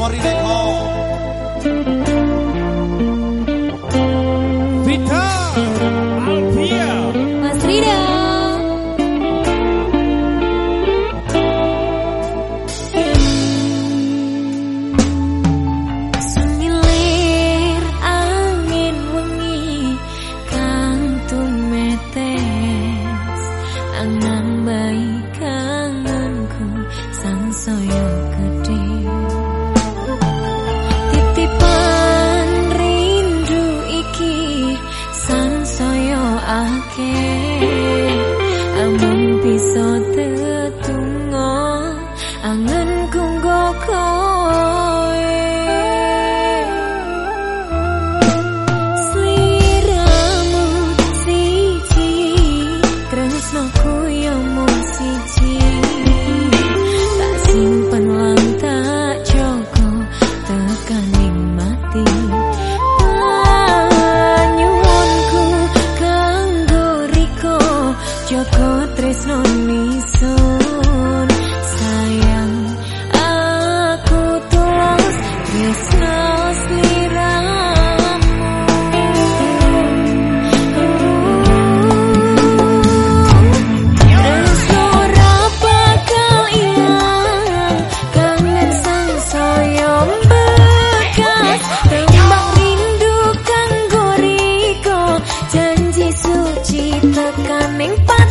moriré con thought that Yo kotres non miso 我更明白。